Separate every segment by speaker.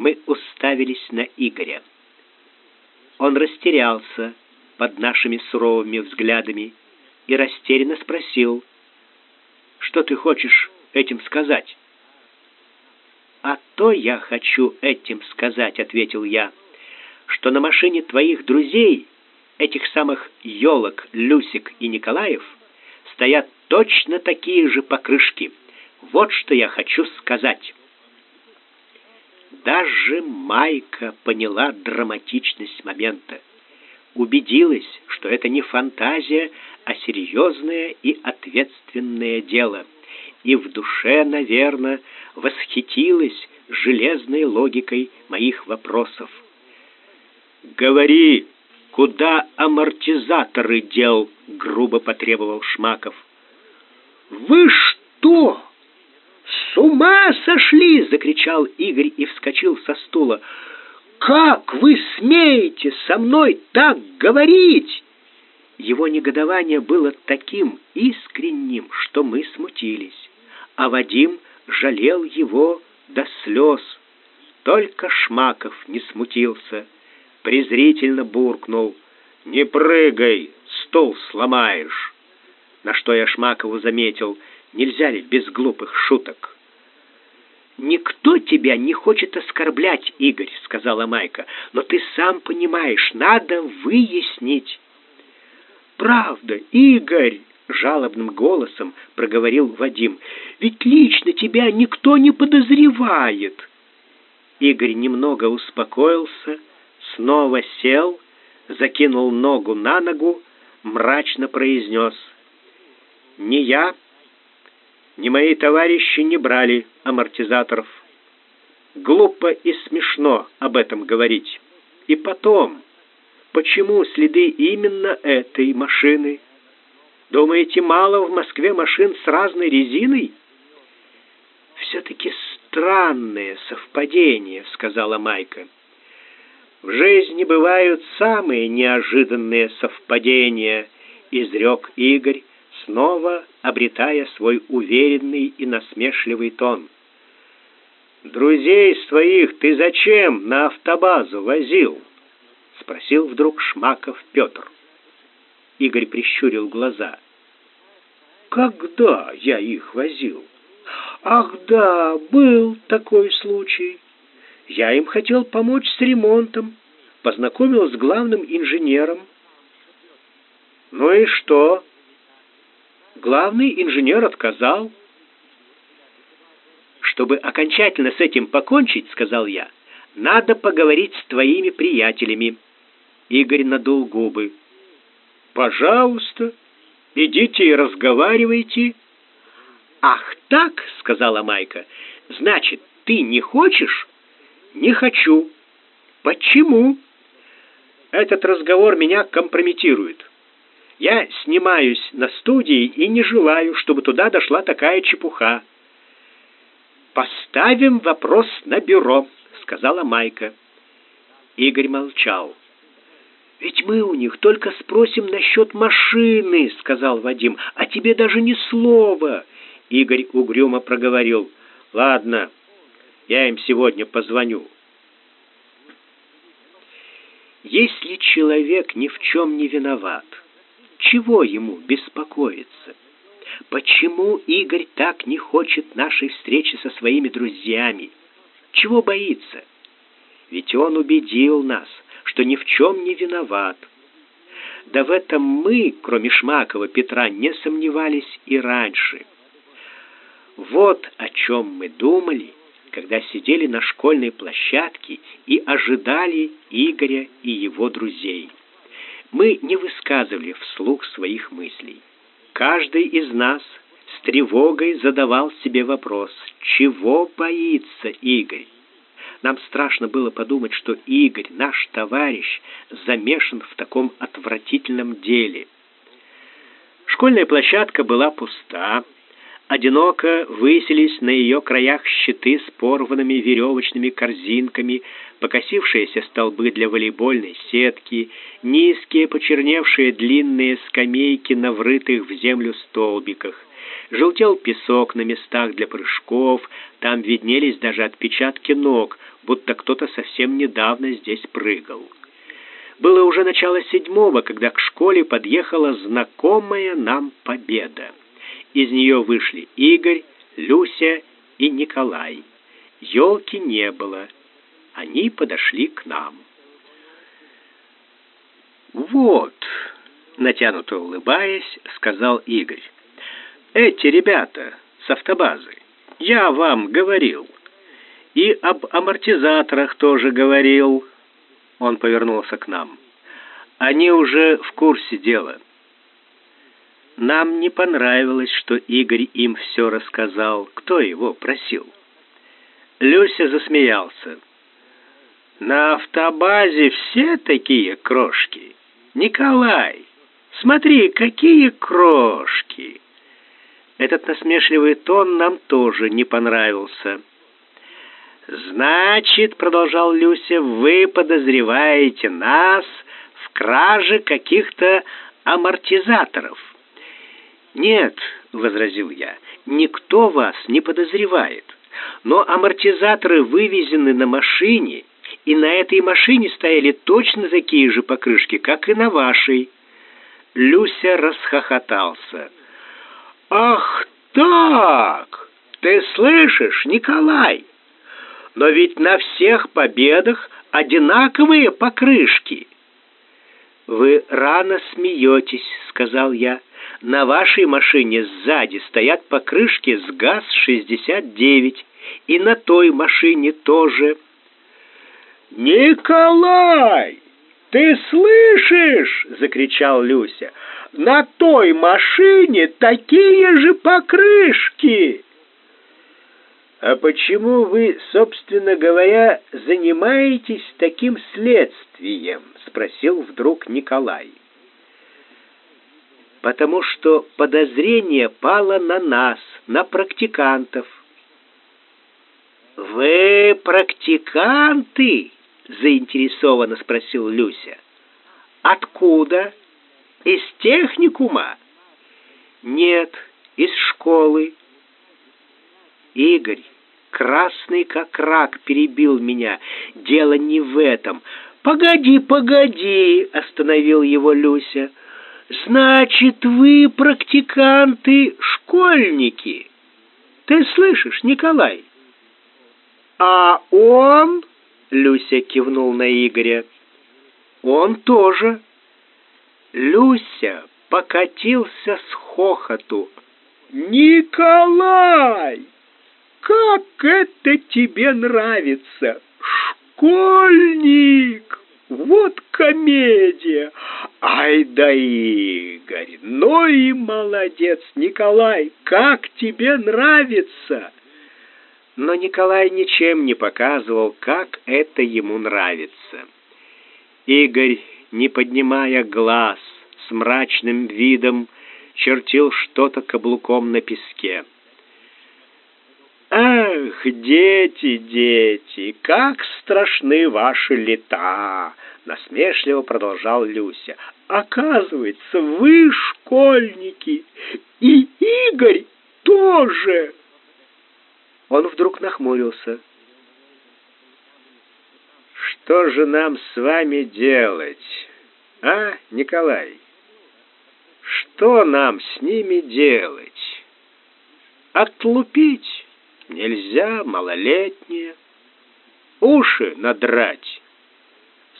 Speaker 1: мы уставились на Игоря. Он растерялся под нашими суровыми взглядами и растерянно спросил, «Что ты хочешь этим сказать?» «А то я хочу этим сказать», — ответил я, «что на машине твоих друзей, этих самых елок, Люсик и Николаев, стоят точно такие же покрышки. Вот что я хочу сказать». Даже Майка поняла драматичность момента, убедилась, что это не фантазия, а серьезное и ответственное дело, и в душе, наверное, восхитилась железной логикой моих вопросов. «Говори, куда амортизаторы дел?» — грубо потребовал Шмаков. «Вы что?» «С ума сошли!» — закричал Игорь и вскочил со стула. «Как вы смеете со мной так говорить?» Его негодование было таким искренним, что мы смутились, а Вадим жалел его до слез. Только Шмаков не смутился, презрительно буркнул. «Не прыгай, стол сломаешь!» На что я Шмакову заметил, нельзя ли без глупых шуток. «Никто тебя не хочет оскорблять, Игорь», — сказала Майка, «но ты сам понимаешь, надо выяснить». «Правда, Игорь!» — жалобным голосом проговорил Вадим. «Ведь лично тебя никто не подозревает». Игорь немного успокоился, снова сел, закинул ногу на ногу, мрачно произнес. «Не я, ни мои товарищи не брали амортизаторов. Глупо и смешно об этом говорить. И потом, почему следы именно этой машины? Думаете, мало в Москве машин с разной резиной? Все-таки странное совпадение, сказала Майка. В жизни бывают самые неожиданные совпадения, изрек Игорь, снова обретая свой уверенный и насмешливый тон. «Друзей своих ты зачем на автобазу возил?» — спросил вдруг Шмаков Петр. Игорь прищурил глаза. «Когда я их возил?» «Ах да, был такой случай. Я им хотел помочь с ремонтом, познакомил с главным инженером». «Ну и что?» Главный инженер отказал. Чтобы окончательно с этим покончить, сказал я, надо поговорить с твоими приятелями. Игорь надул губы. Пожалуйста, идите и разговаривайте. Ах, так, сказала Майка. Значит, ты не хочешь? Не хочу. Почему? Этот разговор меня компрометирует. Я снимаюсь на студии и не желаю, чтобы туда дошла такая чепуха. Поставим вопрос на бюро, сказала Майка. Игорь молчал. Ведь мы у них только спросим насчет машины, сказал Вадим, а тебе даже ни слова. Игорь угрюмо проговорил: "Ладно, я им сегодня позвоню". Если человек ни в чем не виноват, чего ему беспокоиться? Почему Игорь так не хочет нашей встречи со своими друзьями? Чего боится? Ведь он убедил нас, что ни в чем не виноват. Да в этом мы, кроме Шмакова Петра, не сомневались и раньше. Вот о чем мы думали, когда сидели на школьной площадке и ожидали Игоря и его друзей. Мы не высказывали вслух своих мыслей. Каждый из нас с тревогой задавал себе вопрос, чего боится Игорь? Нам страшно было подумать, что Игорь, наш товарищ, замешан в таком отвратительном деле. Школьная площадка была пуста, Одиноко высились на ее краях щиты с порванными веревочными корзинками, покосившиеся столбы для волейбольной сетки, низкие почерневшие длинные скамейки на врытых в землю столбиках. Желтел песок на местах для прыжков, там виднелись даже отпечатки ног, будто кто-то совсем недавно здесь прыгал. Было уже начало седьмого, когда к школе подъехала знакомая нам победа. Из нее вышли Игорь, Люся и Николай. Елки не было. Они подошли к нам. «Вот», — натянуто улыбаясь, сказал Игорь, — «эти ребята с автобазы, я вам говорил. И об амортизаторах тоже говорил». Он повернулся к нам. «Они уже в курсе дела». Нам не понравилось, что Игорь им все рассказал. Кто его просил? Люся засмеялся. На автобазе все такие крошки. Николай, смотри, какие крошки. Этот насмешливый тон нам тоже не понравился. Значит, продолжал Люся, вы подозреваете нас в краже каких-то амортизаторов. Нет, возразил я. Никто вас не подозревает но амортизаторы вывезены на машине, и на этой машине стояли точно такие же покрышки, как и на вашей. Люся расхохотался. Ах так! Ты слышишь, Николай? Но ведь на всех победах одинаковые покрышки. Вы рано смеетесь, сказал я. На вашей машине сзади стоят покрышки с ГАЗ-69, и на той машине тоже. «Николай, ты слышишь?» — закричал Люся. «На той машине такие же покрышки!» «А почему вы, собственно говоря, занимаетесь таким следствием?» — спросил вдруг Николай. «Потому что подозрение пало на нас, на практикантов. «Вы практиканты?» — заинтересованно спросил Люся. «Откуда? Из техникума?» «Нет, из школы». Игорь, красный как рак, перебил меня. «Дело не в этом». «Погоди, погоди!» — остановил его Люся. «Значит, вы практиканты-школьники?» «Ты слышишь, Николай?» А он, Люся кивнул на Игоря. Он тоже. Люся покатился с хохоту. Николай, как это тебе нравится? Школьник! Вот комедия! Ай да Игорь, ну и молодец, Николай, как тебе нравится? но Николай ничем не показывал, как это ему нравится. Игорь, не поднимая глаз, с мрачным видом чертил что-то каблуком на песке. «Ах, дети, дети, как страшны ваши лета!» — насмешливо продолжал Люся. «Оказывается, вы школьники, и Игорь тоже!» Он вдруг нахмурился. «Что же нам с вами делать, а, Николай? Что нам с ними делать? Отлупить нельзя, малолетние. Уши надрать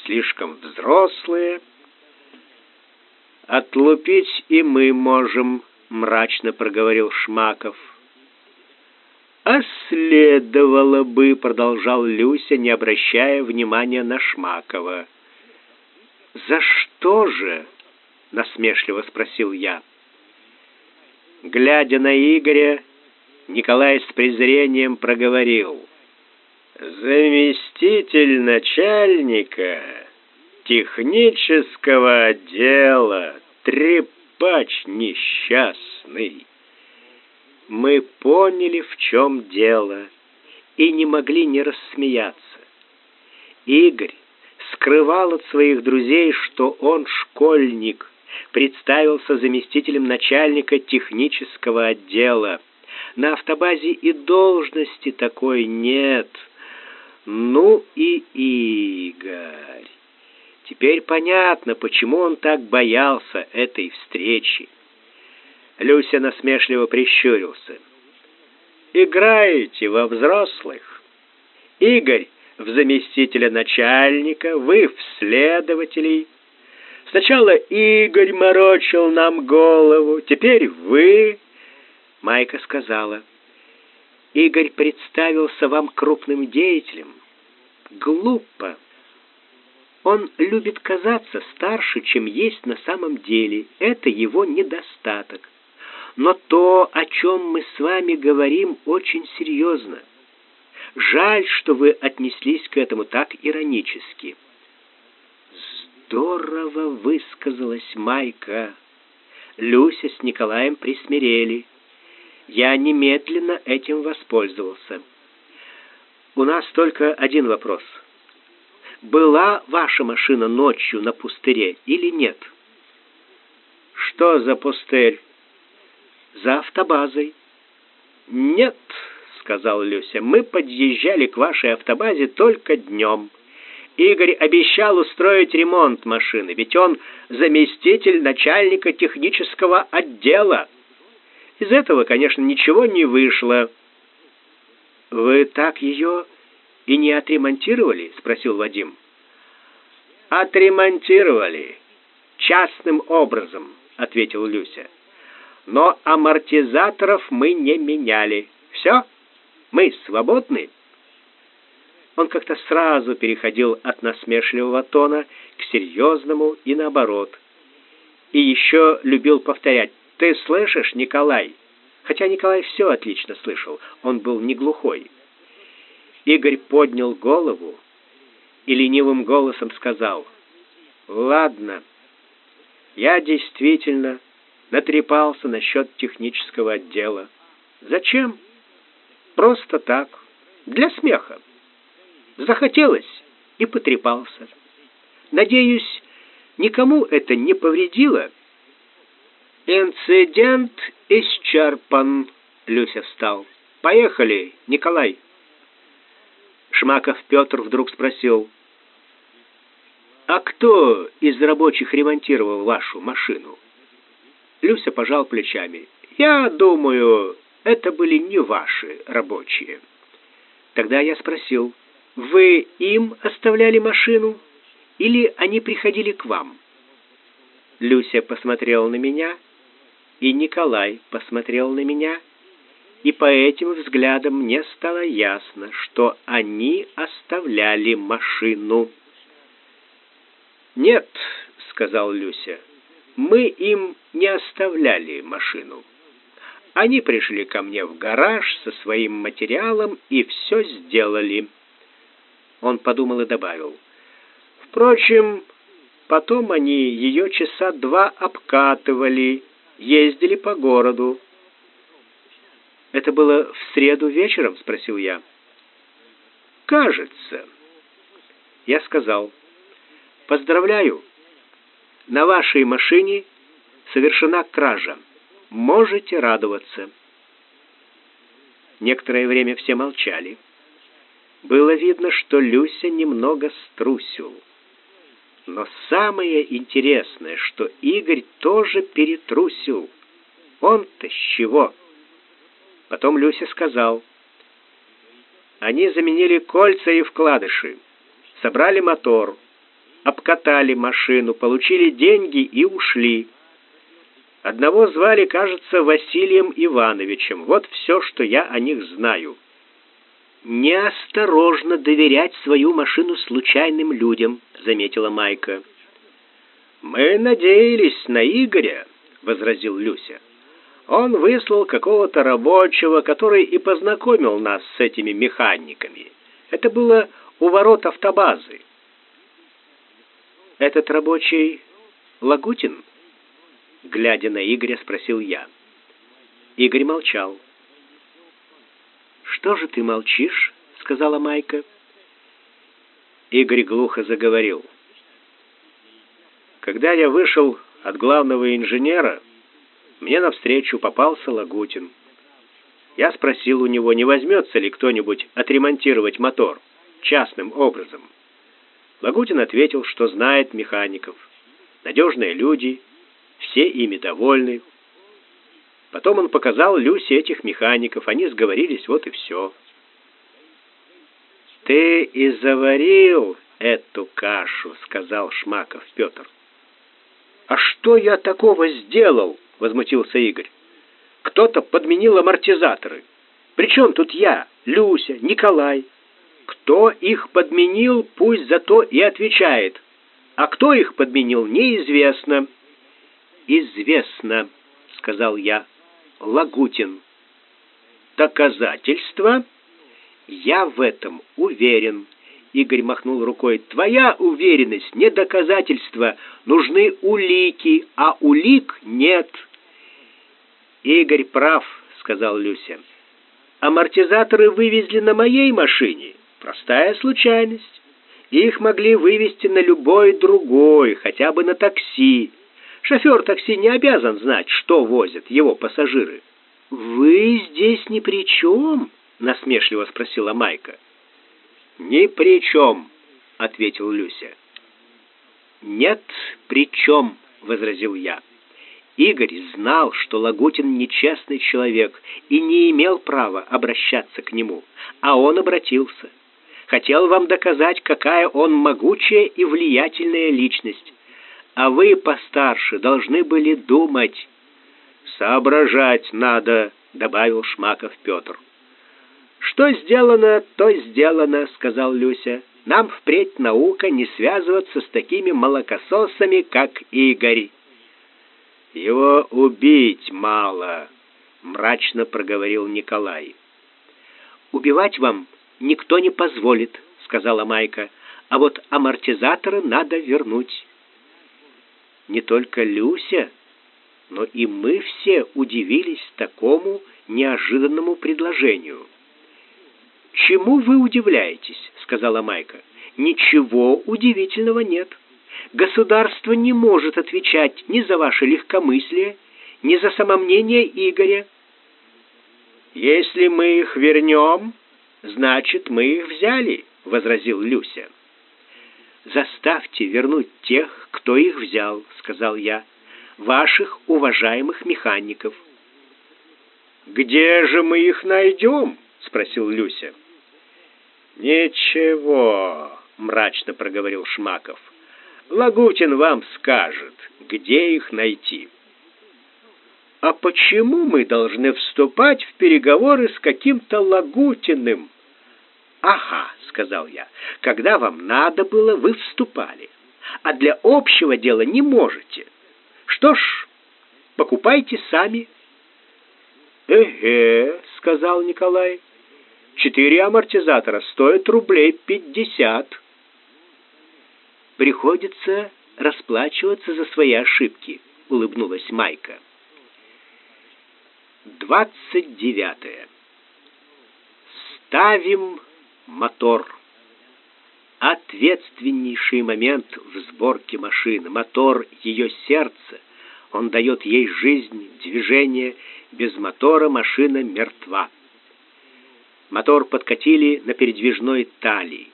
Speaker 1: слишком взрослые. Отлупить и мы можем, мрачно проговорил Шмаков. «А следовало бы», — продолжал Люся, не обращая внимания на Шмакова. «За что же?» — насмешливо спросил я. Глядя на Игоря, Николай с презрением проговорил. «Заместитель начальника технического отдела, трепач несчастный» мы поняли, в чем дело, и не могли не рассмеяться. Игорь скрывал от своих друзей, что он школьник, представился заместителем начальника технического отдела. На автобазе и должности такой нет. Ну и Игорь. Теперь понятно, почему он так боялся этой встречи. Люся насмешливо прищурился. «Играете во взрослых. Игорь в заместителя начальника, вы в следователей. Сначала Игорь морочил нам голову, теперь вы...» Майка сказала. «Игорь представился вам крупным деятелем. Глупо. Он любит казаться старше, чем есть на самом деле. Это его недостаток. Но то, о чем мы с вами говорим, очень серьезно. Жаль, что вы отнеслись к этому так иронически. Здорово высказалась Майка. Люся с Николаем присмирели. Я немедленно этим воспользовался. У нас только один вопрос. Была ваша машина ночью на пустыре или нет? Что за пустырь? За автобазой. Нет, сказал Люся. Мы подъезжали к вашей автобазе только днем. Игорь обещал устроить ремонт машины, ведь он заместитель начальника технического отдела. Из этого, конечно, ничего не вышло. Вы так ее и не отремонтировали? спросил Вадим. Отремонтировали частным образом, ответил Люся. Но амортизаторов мы не меняли. Все? Мы свободны? Он как-то сразу переходил от насмешливого тона к серьезному и наоборот. И еще любил повторять: "Ты слышишь, Николай?" Хотя Николай все отлично слышал, он был не глухой. Игорь поднял голову и ленивым голосом сказал: "Ладно. Я действительно натрепался насчет технического отдела. Зачем? Просто так, для смеха. Захотелось и потрепался. Надеюсь, никому это не повредило. Инцидент исчерпан. Люся встал. Поехали, Николай. Шмаков Петр вдруг спросил: "А кто из рабочих ремонтировал вашу машину?" Люся пожал плечами. Я думаю, это были не ваши рабочие. Тогда я спросил: "Вы им оставляли машину или они приходили к вам?" Люся посмотрела на меня, и Николай посмотрел на меня, и по этим взглядам мне стало ясно, что они оставляли машину. "Нет", сказал Люся мы им не оставляли машину. Они пришли ко мне в гараж со своим материалом и все сделали. Он подумал и добавил: "Впрочем, потом они ее часа два обкатывали, ездили по городу. Это было в среду вечером, спросил я. Кажется. Я сказал: "Поздравляю, на вашей машине совершена кража. Можете радоваться. Некоторое время все молчали. Было видно, что Люся немного струсил. Но самое интересное, что Игорь тоже перетрусил. Он-то с чего? Потом Люся сказал: "Они заменили кольца и вкладыши, собрали мотор, обкатали машину, получили деньги и ушли. Одного звали, кажется, Василием Ивановичем. Вот все, что я о них знаю. Неосторожно доверять свою машину случайным людям, заметила Майка. Мы надеялись на Игоря, возразил Люся. Он выслал какого-то рабочего, который и познакомил нас с этими механиками. Это было у ворот автобазы. Этот рабочий Лагутин? Глядя на Игоря, спросил я. Игорь молчал. Что же ты молчишь? сказала Майка. Игорь глухо заговорил. Когда я вышел от главного инженера, мне навстречу попался Лагутин. Я спросил у него, не возьмется ли кто-нибудь отремонтировать мотор. частным образом. Лагутин ответил, что знает механиков. Надежные люди, все ими довольны. Потом он показал Люсе этих механиков, они сговорились, вот и все. «Ты и заварил эту кашу», — сказал Шмаков Петр. «А что я такого сделал?» — возмутился Игорь. «Кто-то подменил амортизаторы. Причем тут я, Люся, Николай? Кто их подменил, пусть зато и отвечает. А кто их подменил, неизвестно». «Известно», — сказал я. «Лагутин». «Доказательства?» «Я в этом уверен». Игорь махнул рукой. «Твоя уверенность не доказательство. Нужны улики, а улик нет». «Игорь прав», — сказал Люся. «Амортизаторы вывезли на моей машине. Простая случайность. Их могли вывести на любой другой, хотя бы на такси. Шофер такси не обязан знать, что возят его пассажиры». «Вы здесь ни при чем?» — насмешливо спросила Майка. «Ни при чем», — ответил Люся. «Нет, при чем», — возразил я. Игорь знал, что Лагутин нечестный человек и не имел права обращаться к нему, а он обратился. Хотел вам доказать, какая он могучая и влиятельная личность. А вы, постарше, должны были думать. «Соображать надо», — добавил Шмаков Петр. «Что сделано, то сделано», — сказал Люся. «Нам впредь наука не связываться с такими молокососами, как Игорь». «Его убить мало», — мрачно проговорил Николай. «Убивать вам никто не позволит», — сказала Майка. «А вот амортизаторы надо вернуть». Не только Люся, но и мы все удивились такому неожиданному предложению. «Чему вы удивляетесь?» — сказала Майка. «Ничего удивительного нет. Государство не может отвечать ни за ваше легкомыслие, ни за самомнение Игоря. Если мы их вернем, значит, мы их взяли», — возразил Люся. «Заставьте вернуть тех, кто их взял», — сказал я, — «ваших уважаемых механиков». «Где же мы их найдем?» — спросил Люся. «Ничего», — мрачно проговорил Шмаков. «Лагутин вам скажет, где их найти». «А почему мы должны вступать в переговоры с каким-то Лагутиным?» «Ага», — сказал я, — «когда вам надо было, вы вступали, а для общего дела не можете. Что ж, покупайте сами». «Эге», — сказал Николай, — «четыре амортизатора стоят рублей пятьдесят». «Приходится расплачиваться за свои ошибки», — улыбнулась Майка. Двадцать девятое. Ставим мотор. Ответственнейший момент в сборке машины. Мотор — ее сердце. Он дает ей жизнь, движение, без мотора машина мертва. Мотор подкатили на передвижной талии.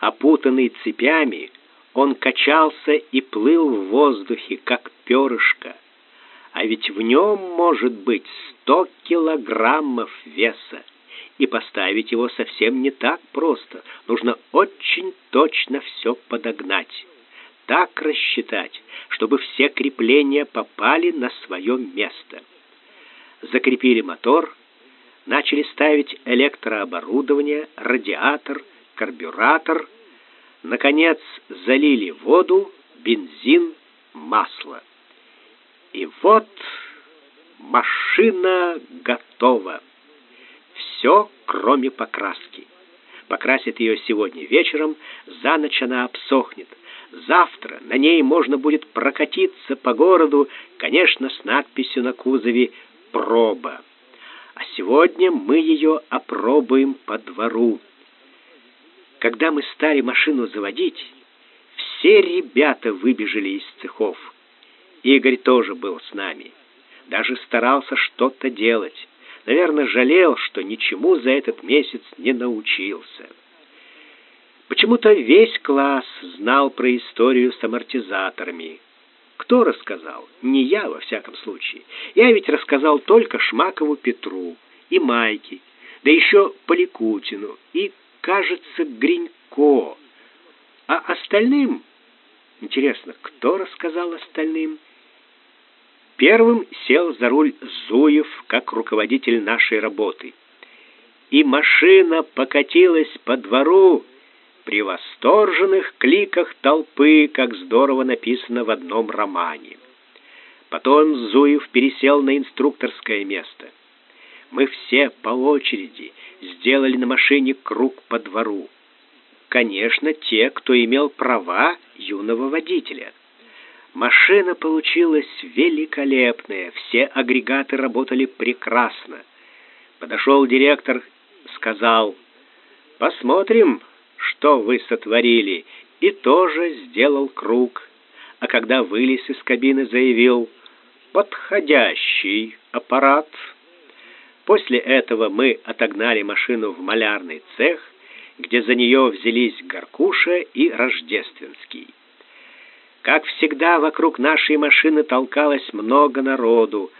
Speaker 1: Опутанный цепями, он качался и плыл в воздухе, как перышко. А ведь в нем может быть сто килограммов веса. И поставить его совсем не так просто. Нужно очень точно все подогнать. Так рассчитать, чтобы все крепления попали на свое место закрепили мотор, начали ставить электрооборудование, радиатор, карбюратор, наконец залили воду, бензин, масло. И вот машина готова. Все, кроме покраски. Покрасит ее сегодня вечером, за ночь она обсохнет. Завтра на ней можно будет прокатиться по городу, конечно, с надписью на кузове проба. А сегодня мы ее опробуем по двору. Когда мы стали машину заводить, все ребята выбежали из цехов. Игорь тоже был с нами. Даже старался что-то делать. Наверное, жалел, что ничему за этот месяц не научился. Почему-то весь класс знал про историю с амортизаторами. Кто рассказал? Не я, во всяком случае. Я ведь рассказал только Шмакову Петру и Майке, да еще Поликутину и, кажется, Гринько. А остальным... Интересно, кто рассказал остальным? Первым сел за руль Зуев, как руководитель нашей работы. И машина покатилась по двору при восторженных кликах толпы, как здорово написано в одном романе. Потом Зуев пересел на инструкторское место. Мы все по очереди сделали на машине круг по двору. Конечно, те, кто имел права юного водителя — Машина получилась великолепная, все агрегаты работали прекрасно. Подошел директор, сказал, «Посмотрим, что вы сотворили», и тоже сделал круг. А когда вылез из кабины, заявил, «Подходящий аппарат». После этого мы отогнали машину в малярный цех, где за нее взялись Горкуша и Рождественский. Как всегда, вокруг нашей машины толкалось много народу.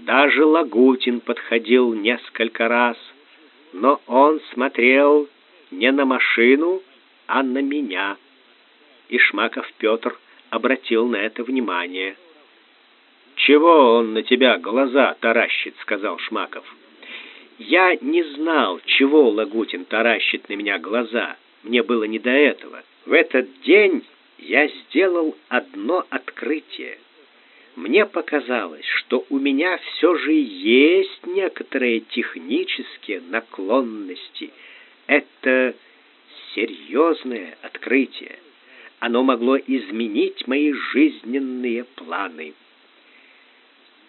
Speaker 1: Даже Лагутин подходил несколько раз, но он смотрел не на машину, а на меня. И Шмаков Петр обратил на это внимание. «Чего он на тебя глаза таращит?» — сказал Шмаков. Я не знал, чего Лагутин таращит на меня глаза. Мне было не до этого. В этот день я сделал одно открытие. Мне показалось, что у меня все же есть некоторые технические наклонности. Это серьезное открытие. Оно могло изменить мои жизненные планы.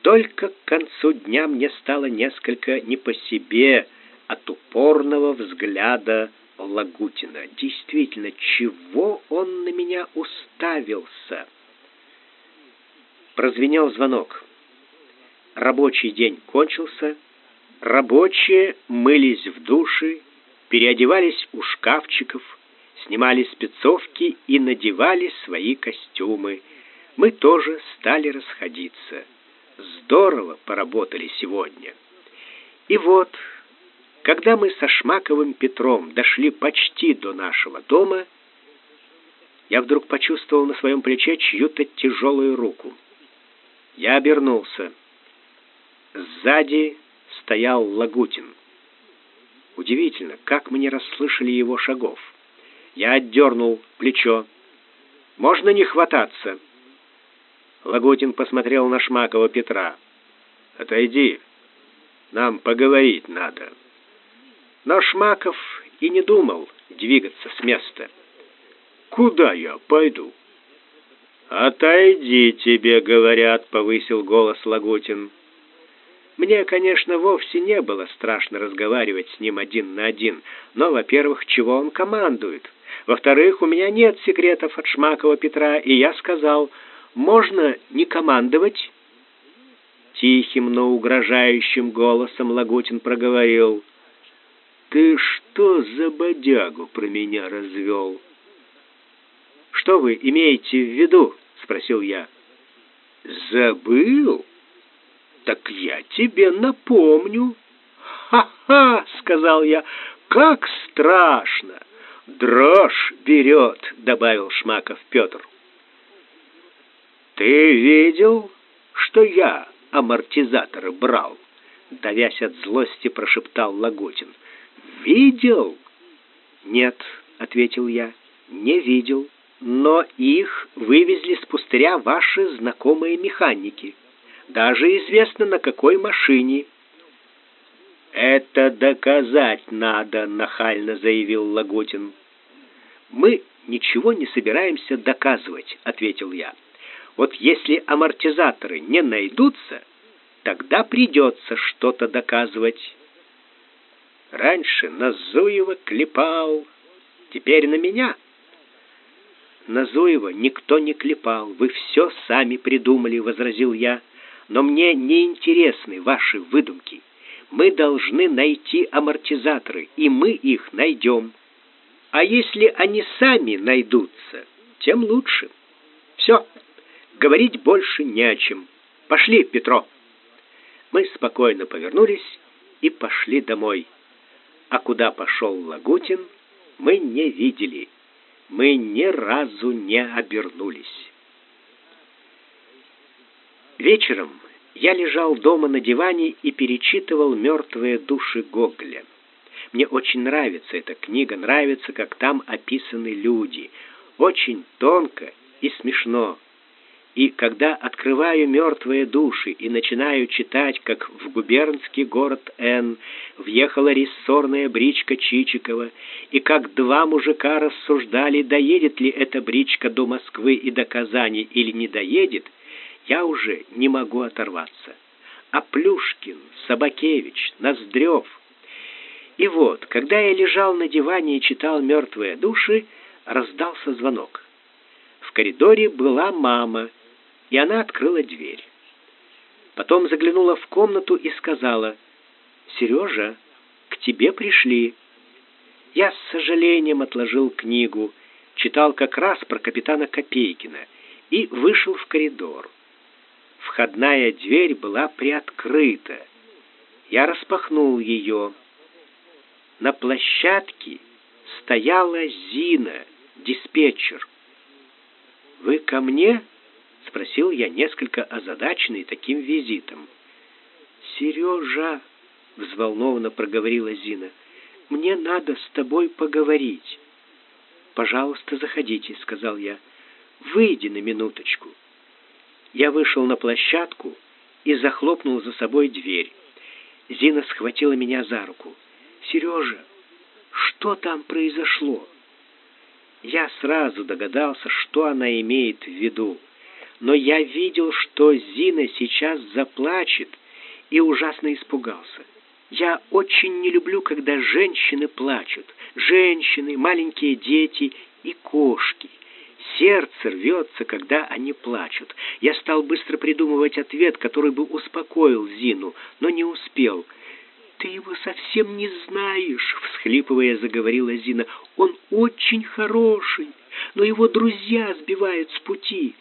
Speaker 1: Только к концу дня мне стало несколько не по себе от упорного взгляда Лагутина. Действительно, чего он на меня уставился? Прозвенел звонок. Рабочий день кончился. Рабочие мылись в душе, переодевались у шкафчиков, снимали спецовки и надевали свои костюмы. Мы тоже стали расходиться. Здорово поработали сегодня. И вот когда мы со Шмаковым Петром дошли почти до нашего дома, я вдруг почувствовал на своем плече чью-то тяжелую руку. Я обернулся. Сзади стоял Лагутин. Удивительно, как мы не расслышали его шагов. Я отдернул плечо. «Можно не хвататься?» Лагутин посмотрел на Шмакова Петра. «Отойди, нам поговорить надо». Но Шмаков и не думал двигаться с места. «Куда я пойду?» «Отойди, тебе говорят», — повысил голос Лагутин. Мне, конечно, вовсе не было страшно разговаривать с ним один на один, но, во-первых, чего он командует? Во-вторых, у меня нет секретов от Шмакова Петра, и я сказал, можно не командовать? Тихим, но угрожающим голосом Лагутин проговорил, ты что за бодягу про меня развел? Что вы имеете в виду? Спросил я. Забыл? Так я тебе напомню. Ха-ха, сказал я, как страшно. Дрожь берет, добавил Шмаков Петр. Ты видел, что я амортизаторы брал? Давясь от злости, прошептал Лагутин. «Видел?» «Нет», — ответил я, — «не видел. Но их вывезли с пустыря ваши знакомые механики. Даже известно, на какой машине». «Это доказать надо», — нахально заявил Лагутин. «Мы ничего не собираемся доказывать», — ответил я. «Вот если амортизаторы не найдутся, тогда придется что-то доказывать». Раньше на Зуева клепал, теперь на меня. На Зуева никто не клепал, вы все сами придумали, возразил я. Но мне не интересны ваши выдумки. Мы должны найти амортизаторы, и мы их найдем. А если они сами найдутся, тем лучше. Все, говорить больше не о чем. Пошли, Петро. Мы спокойно повернулись и пошли домой. А куда пошел Лагутин, мы не видели. Мы ни разу не обернулись. Вечером я лежал дома на диване и перечитывал «Мертвые души» Гоголя. Мне очень нравится эта книга, нравится, как там описаны люди. Очень тонко и смешно. И когда открываю мертвые души и начинаю читать, как в губернский город Н въехала рессорная бричка Чичикова, и как два мужика рассуждали, доедет ли эта бричка до Москвы и до Казани или не доедет, я уже не могу оторваться. А Плюшкин, Собакевич, Ноздрев. И вот, когда я лежал на диване и читал «Мертвые души», раздался звонок. В коридоре была мама, и она открыла дверь. Потом заглянула в комнату и сказала, «Сережа, к тебе пришли». Я с сожалением отложил книгу, читал как раз про капитана Копейкина и вышел в коридор. Входная дверь была приоткрыта. Я распахнул ее. На площадке стояла Зина, диспетчер. «Вы ко мне?» — спросил я, несколько озадаченный таким визитом. «Сережа!» — взволнованно проговорила Зина. «Мне надо с тобой поговорить». «Пожалуйста, заходите», — сказал я. «Выйди на минуточку». Я вышел на площадку и захлопнул за собой дверь. Зина схватила меня за руку. «Сережа, что там произошло?» Я сразу догадался, что она имеет в виду. Но я видел, что Зина сейчас заплачет, и ужасно испугался. Я очень не люблю, когда женщины плачут. Женщины, маленькие дети и кошки — Сердце рвется, когда они плачут. Я стал быстро придумывать ответ, который бы успокоил Зину, но не успел. «Ты его совсем не знаешь», — всхлипывая заговорила Зина. «Он очень хороший, но его друзья сбивают с пути».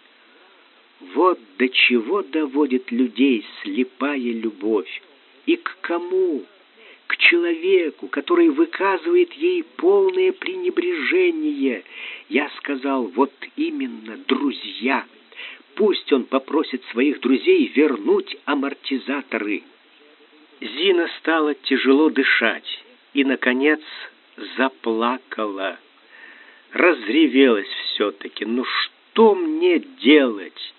Speaker 1: Вот до чего доводит людей слепая любовь. И к кому? к человеку, который выказывает ей полное пренебрежение. Я сказал, вот именно, друзья. Пусть он попросит своих друзей вернуть амортизаторы. Зина стала тяжело дышать и, наконец, заплакала. Разревелась все-таки. Ну что мне делать?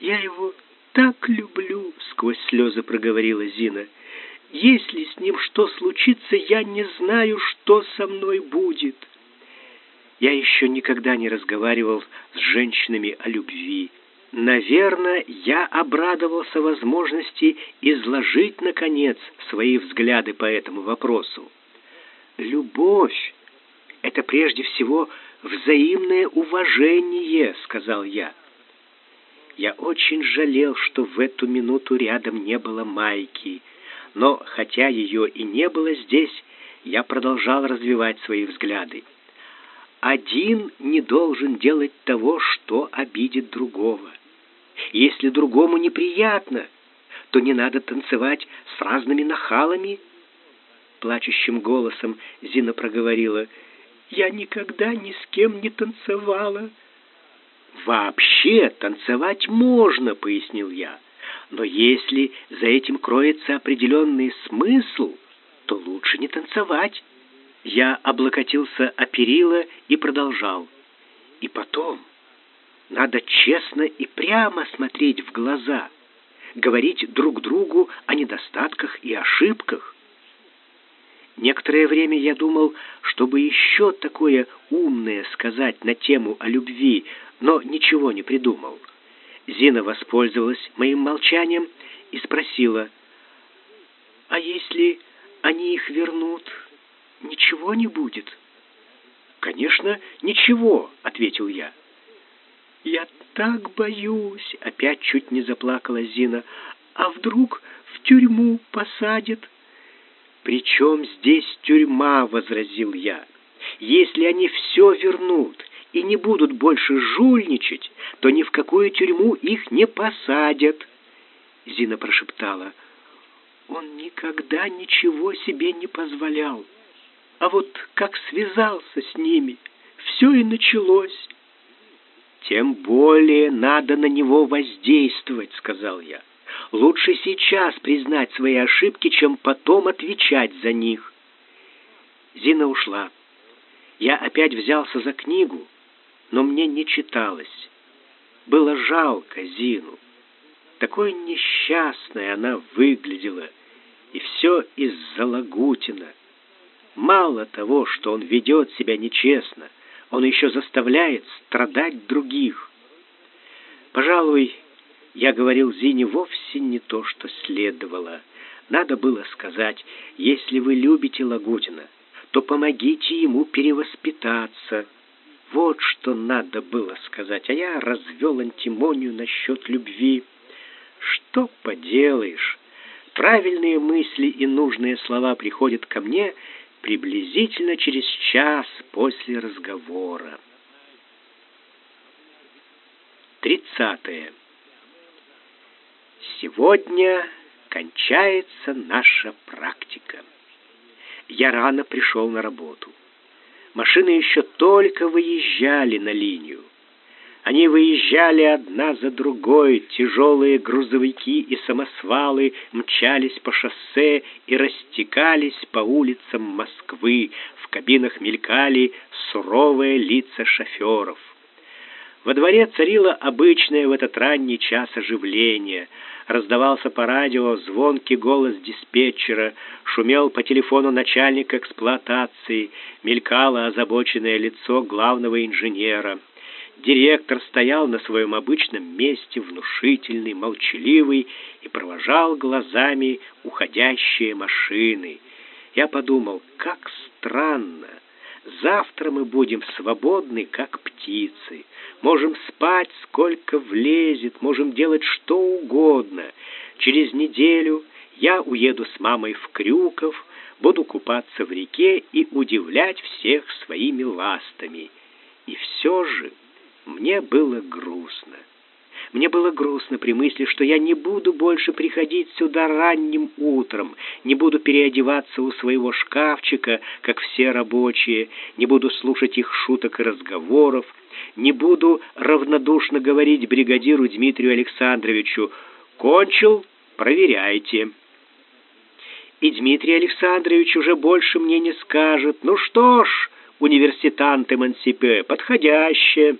Speaker 1: Я его так люблю, сквозь слезы проговорила Зина. Если с ним что случится, я не знаю, что со мной будет. Я еще никогда не разговаривал с женщинами о любви. Наверное, я обрадовался возможности изложить, наконец, свои взгляды по этому вопросу. Любовь — это прежде всего взаимное уважение, — сказал я. Я очень жалел, что в эту минуту рядом не было Майки — но хотя ее и не было здесь, я продолжал развивать свои взгляды. Один не должен делать того, что обидит другого. Если другому неприятно, то не надо танцевать с разными нахалами. Плачущим голосом Зина проговорила, «Я никогда ни с кем не танцевала». «Вообще танцевать можно», — пояснил я. Но если за этим кроется определенный смысл, то лучше не танцевать. Я облокотился о перила и продолжал. И потом, надо честно и прямо смотреть в глаза, говорить друг другу о недостатках и ошибках. Некоторое время я думал, чтобы еще такое умное сказать на тему о любви, но ничего не придумал. Зина воспользовалась моим молчанием и спросила, «А если они их вернут, ничего не будет?» «Конечно, ничего», — ответил я. «Я так боюсь!» — опять чуть не заплакала Зина. «А вдруг в тюрьму посадят?» «При чем здесь тюрьма?» — возразил я. Если они все вернут и не будут больше жульничать, то ни в какую тюрьму их не посадят. Зина прошептала: "Он никогда ничего себе не позволял. А вот как связался с ними, все и началось". Тем более надо на него воздействовать, сказал я. Лучше сейчас признать свои ошибки, чем потом отвечать за них. Зина ушла. Я опять взялся за книгу, но мне не читалось. Было жалко Зину. Такой несчастной она выглядела, и все из-за Лагутина. Мало того, что он ведет себя нечестно, он еще заставляет страдать других. Пожалуй, я говорил Зине вовсе не то, что следовало. Надо было сказать, если вы любите Лагутина, то помогите ему перевоспитаться. Вот что надо было сказать, а я развел антимонию насчет любви. Что поделаешь? Правильные мысли и нужные слова приходят ко мне приблизительно через час после разговора. Тридцатое. Сегодня кончается наша практика. Я рано пришел на работу. Машины еще только выезжали на линию. Они выезжали одна за другой, тяжелые грузовики и самосвалы мчались по шоссе и растекались по улицам Москвы. В кабинах мелькали суровые лица шоферов. Во дворе царило обычное в этот ранний час оживление. Раздавался по радио звонкий голос диспетчера, шумел по телефону начальник эксплуатации, мелькало озабоченное лицо главного инженера. Директор стоял на своем обычном месте, внушительный, молчаливый, и провожал глазами уходящие машины. Я подумал, как странно. Завтра мы будем свободны, как птицы. Можем спать сколько влезет, можем делать что угодно. Через неделю я уеду с мамой в Крюков, буду купаться в реке и удивлять всех своими ластами. И все же мне было грустно. Мне было грустно при мысли, что я не буду больше приходить сюда ранним утром, не буду переодеваться у своего шкафчика, как все рабочие, не буду слушать их шуток и разговоров, не буду равнодушно говорить бригадиру Дмитрию Александровичу «Кончил? Проверяйте». И Дмитрий Александрович уже больше мне не скажет «Ну что ж, университант Эмансипе, подходящее»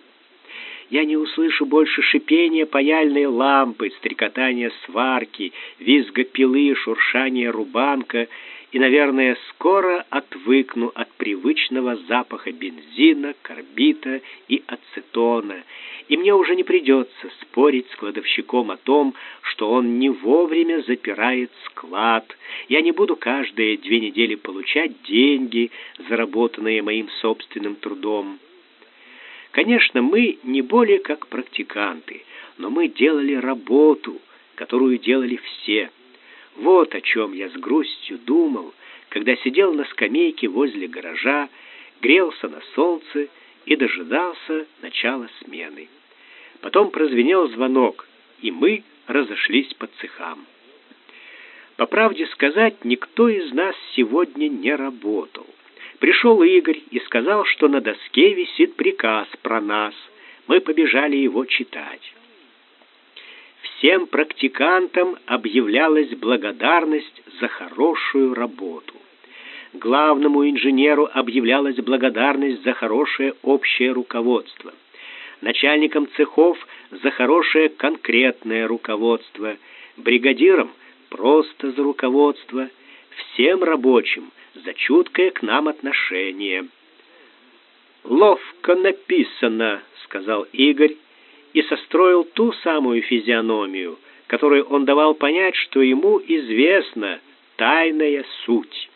Speaker 1: я не услышу больше шипения паяльной лампы, стрекотания сварки, визга пилы, шуршания рубанка и, наверное, скоро отвыкну от привычного запаха бензина, карбита и ацетона, и мне уже не придется спорить с кладовщиком о том, что он не вовремя запирает склад. Я не буду каждые две недели получать деньги, заработанные моим собственным трудом. Конечно, мы не более как практиканты, но мы делали работу, которую делали все. Вот о чем я с грустью думал, когда сидел на скамейке возле гаража, грелся на солнце и дожидался начала смены. Потом прозвенел звонок, и мы разошлись по цехам. По правде сказать, никто из нас сегодня не работал. Пришел Игорь и сказал, что на доске висит приказ про нас. Мы побежали его читать. Всем практикантам объявлялась благодарность за хорошую работу. Главному инженеру объявлялась благодарность за хорошее общее руководство. Начальникам цехов за хорошее конкретное руководство, бригадирам просто за руководство, всем рабочим за чуткое к нам отношение. Ловко написано, сказал Игорь и состроил ту самую физиономию, которой он давал понять, что ему известна тайная суть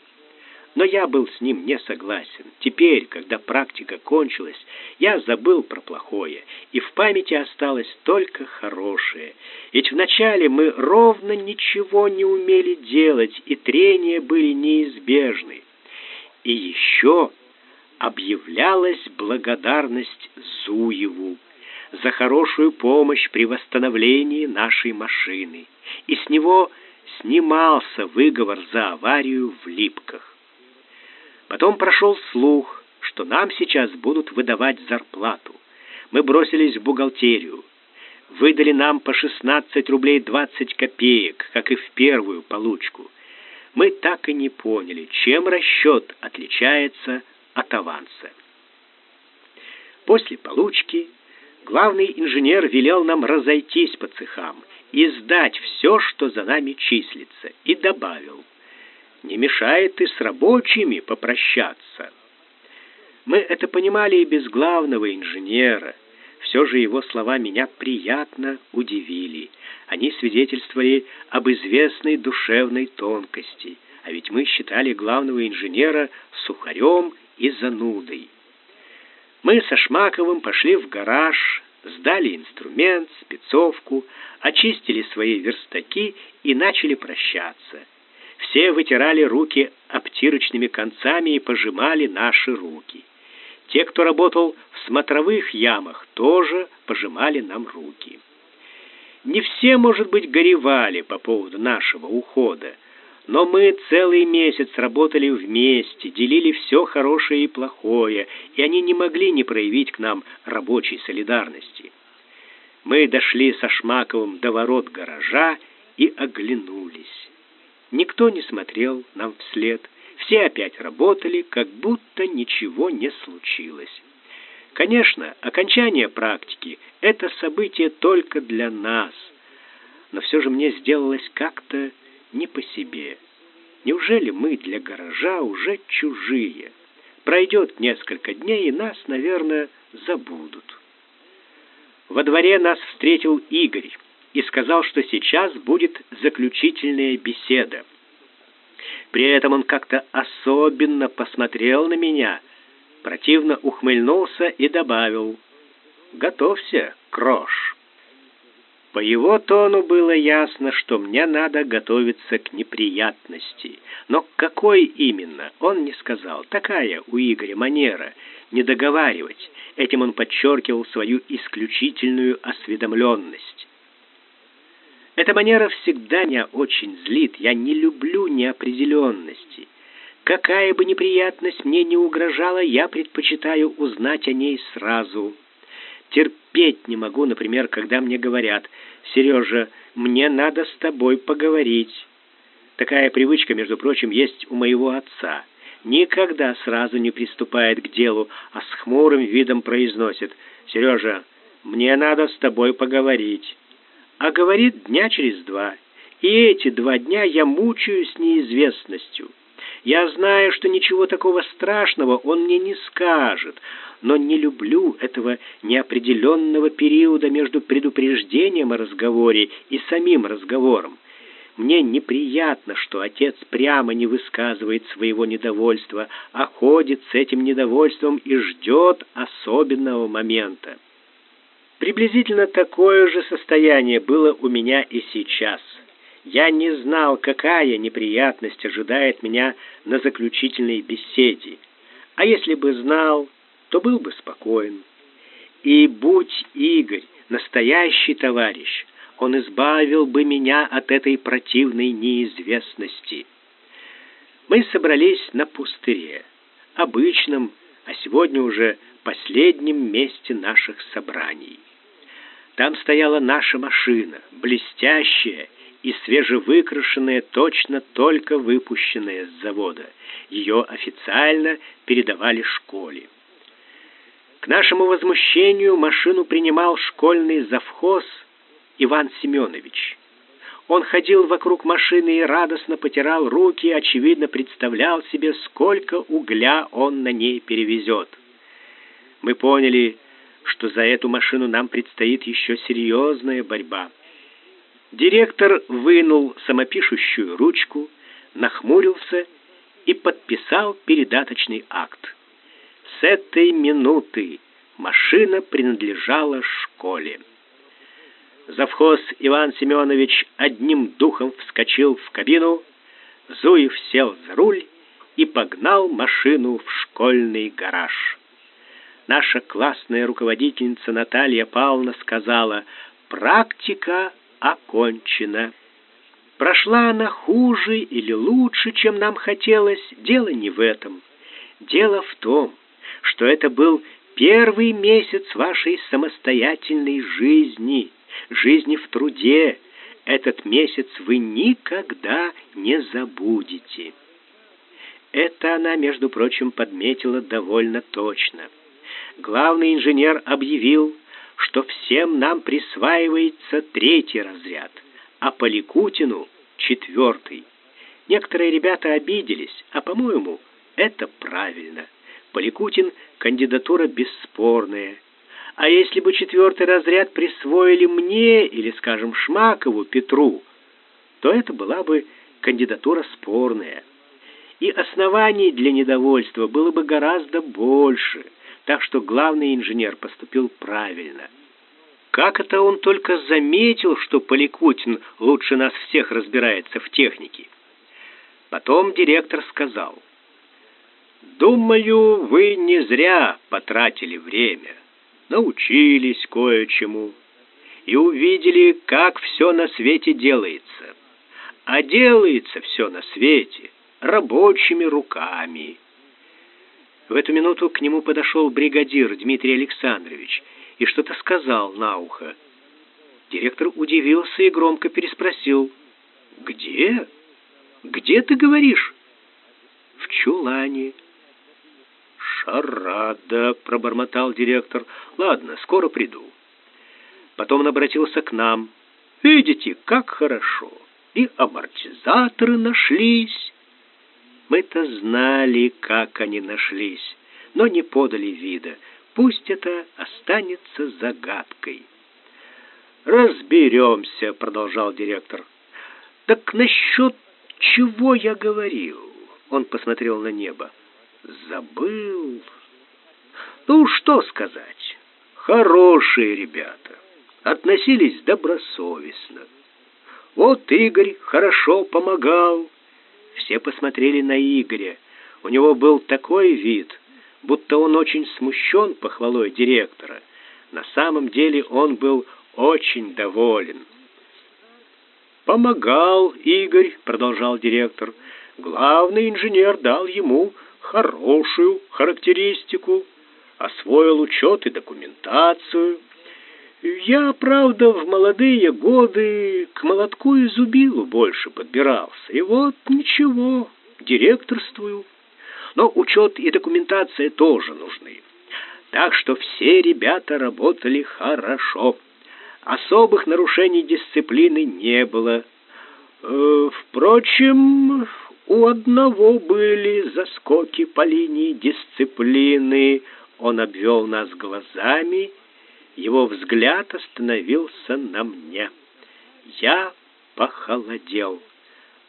Speaker 1: но я был с ним не согласен. Теперь, когда практика кончилась, я забыл про плохое, и в памяти осталось только хорошее. Ведь вначале мы ровно ничего не умели делать, и трения были неизбежны. И еще объявлялась благодарность Зуеву за хорошую помощь при восстановлении нашей машины, и с него снимался выговор за аварию в Липках. Потом прошел слух, что нам сейчас будут выдавать зарплату. Мы бросились в бухгалтерию. Выдали нам по 16 рублей 20 копеек, как и в первую получку. Мы так и не поняли, чем расчет отличается от аванса. После получки главный инженер велел нам разойтись по цехам и сдать все, что за нами числится, и добавил, «Не мешает и с рабочими попрощаться». Мы это понимали и без главного инженера. Все же его слова меня приятно удивили. Они свидетельствовали об известной душевной тонкости, а ведь мы считали главного инженера сухарем и занудой. Мы со Шмаковым пошли в гараж, сдали инструмент, спецовку, очистили свои верстаки и начали прощаться. Все вытирали руки обтирочными концами и пожимали наши руки. Те, кто работал в смотровых ямах, тоже пожимали нам руки. Не все, может быть, горевали по поводу нашего ухода, но мы целый месяц работали вместе, делили все хорошее и плохое, и они не могли не проявить к нам рабочей солидарности. Мы дошли со Шмаковым до ворот гаража и оглянулись. Никто не смотрел нам вслед. Все опять работали, как будто ничего не случилось. Конечно, окончание практики — это событие только для нас, но все же мне сделалось как-то не по себе. Неужели мы для гаража уже чужие? Пройдет несколько дней, и нас, наверное, забудут. Во дворе нас встретил Игорь и сказал, что сейчас будет заключительная беседа. При этом он как-то особенно посмотрел на меня, противно ухмыльнулся и добавил «Готовься, крош». По его тону было ясно, что мне надо готовиться к неприятности. Но какой именно, он не сказал. Такая у Игоря манера не договаривать. Этим он подчеркивал свою исключительную осведомленность. Эта манера всегда меня очень злит. Я не люблю неопределенности. Какая бы неприятность мне не угрожала, я предпочитаю узнать о ней сразу. Терпеть не могу, например, когда мне говорят, «Сережа, мне надо с тобой поговорить». Такая привычка, между прочим, есть у моего отца. Никогда сразу не приступает к делу, а с хмурым видом произносит, «Сережа, мне надо с тобой поговорить». А говорит дня через два. И эти два дня я мучаюсь неизвестностью. Я знаю, что ничего такого страшного он мне не скажет, но не люблю этого неопределенного периода между предупреждением о разговоре и самим разговором. Мне неприятно, что отец прямо не высказывает своего недовольства, а ходит с этим недовольством и ждет особенного момента. Приблизительно такое же состояние было у меня и сейчас. Я не знал, какая неприятность ожидает меня на заключительной беседе. А если бы знал, то был бы спокоен. И будь Игорь настоящий товарищ, он избавил бы меня от этой противной неизвестности. Мы собрались на пустыре, обычном, а сегодня уже последнем месте наших собраний. Там стояла наша машина, блестящая и свежевыкрашенная, точно только выпущенная с завода. Ее официально передавали школе. К нашему возмущению машину принимал школьный завхоз Иван Семенович. Он ходил вокруг машины и радостно потирал руки, очевидно представлял себе, сколько угля он на ней перевезет. Мы поняли, что за эту машину нам предстоит еще серьезная борьба. Директор вынул самопишущую ручку, нахмурился и подписал передаточный акт. С этой минуты машина принадлежала школе. Завхоз Иван Семенович одним духом вскочил в кабину, Зуев сел за руль, и погнал машину в школьный гараж. Наша классная руководительница Наталья Павловна сказала, практика окончена. Прошла она хуже или лучше, чем нам хотелось, дело не в этом. Дело в том, что это был первый месяц вашей самостоятельной жизни, жизни в труде. Этот месяц вы никогда не забудете. Это она, между прочим, подметила довольно точно. Главный инженер объявил, что всем нам присваивается третий разряд, а Поликутину — четвертый. Некоторые ребята обиделись, а, по-моему, это правильно. Поликутин — кандидатура бесспорная. А если бы четвертый разряд присвоили мне или, скажем, Шмакову Петру, то это была бы кандидатура спорная. И оснований для недовольства было бы гораздо больше, так что главный инженер поступил правильно. Как это он только заметил, что Поликутин лучше нас всех разбирается в технике? Потом директор сказал, «Думаю, вы не зря потратили время» научились кое-чему и увидели, как все на свете делается. А делается все на свете рабочими руками. В эту минуту к нему подошел бригадир Дмитрий Александрович и что-то сказал на ухо. Директор удивился и громко переспросил. «Где? Где ты говоришь?» «В чулане». «Шарада», — пробормотал директор. «Ладно, скоро приду». Потом он обратился к нам. «Видите, как хорошо. И амортизаторы нашлись». Мы-то знали, как они нашлись, но не подали вида. Пусть это останется загадкой. «Разберемся», — продолжал директор. «Так насчет чего я говорил?» Он посмотрел на небо забыл. Ну, что сказать. Хорошие ребята. Относились добросовестно. Вот Игорь хорошо помогал. Все посмотрели на Игоря. У него был такой вид, будто он очень смущен похвалой директора. На самом деле он был очень доволен. «Помогал Игорь», — продолжал директор. «Главный инженер дал ему хорошую характеристику, освоил учет и документацию. Я, правда, в молодые годы к молотку и зубилу больше подбирался. И вот ничего, директорствую. Но учет и документация тоже нужны. Так что все ребята работали хорошо. Особых нарушений дисциплины не было. Э, впрочем, у одного были заскоки по линии дисциплины. Он обвел нас глазами. Его взгляд остановился на мне. Я похолодел.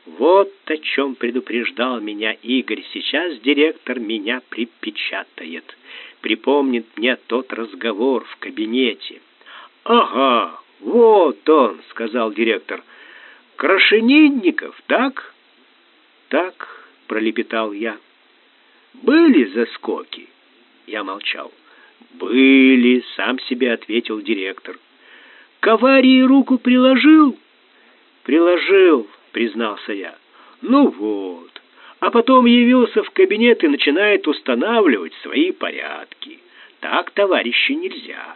Speaker 1: Вот о чем предупреждал меня Игорь. Сейчас директор меня припечатает. Припомнит мне тот разговор в кабинете. «Ага, вот он», — сказал директор. «Крашенинников, так?» так, пролепетал я. Были заскоки. Я молчал. Были, сам себе ответил директор. К аварии руку приложил? Приложил, признался я. Ну вот. А потом явился в кабинет и начинает устанавливать свои порядки. Так, товарищи, нельзя.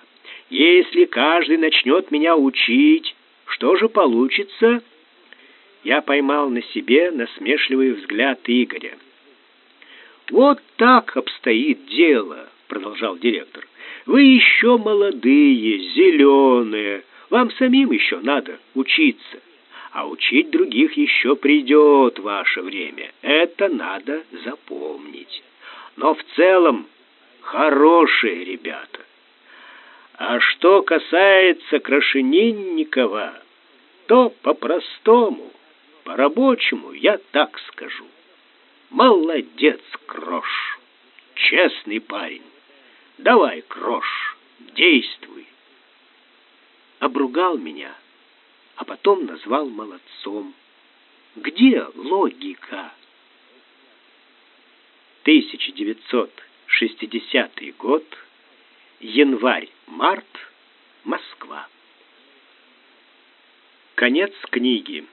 Speaker 1: Если каждый начнет меня учить, что же получится? я поймал на себе насмешливый взгляд Игоря. «Вот так обстоит дело», — продолжал директор. «Вы еще молодые, зеленые, вам самим еще надо учиться, а учить других еще придет ваше время. Это надо запомнить. Но в целом хорошие ребята. А что касается Крашенинникова, то по-простому. По-рабочему я так скажу. Молодец, Крош. Честный парень. Давай, Крош, действуй. Обругал меня, а потом назвал молодцом. Где логика? 1960 год, январь-март, Москва. Конец книги.